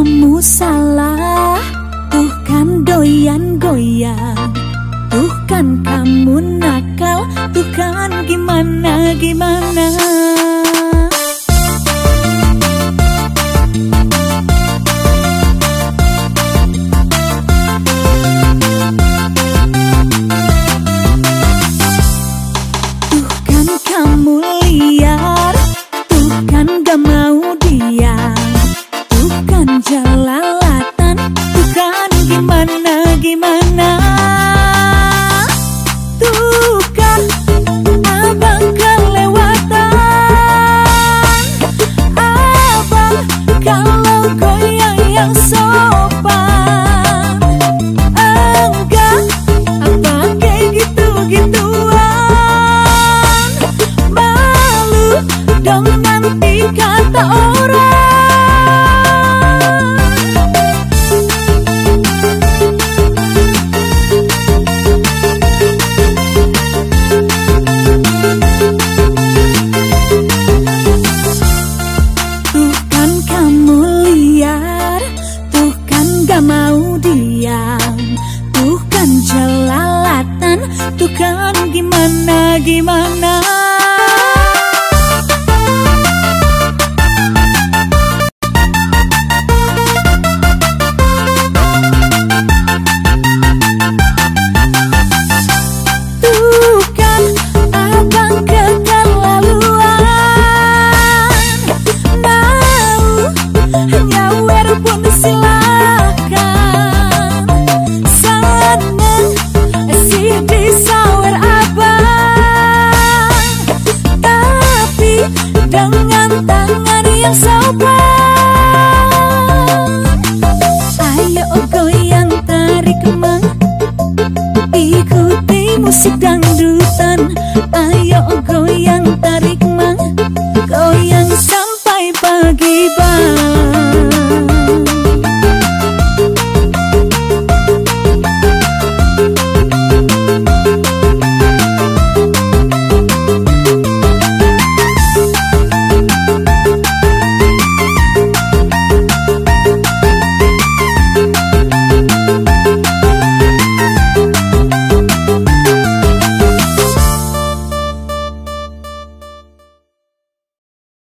kamu salah Tuh kan doyan goyang. Tuh kan kamu nakal Tuh kan gimana gimana? kelalatan. Bukan gimana-gimana Gimana? eu sou o pai.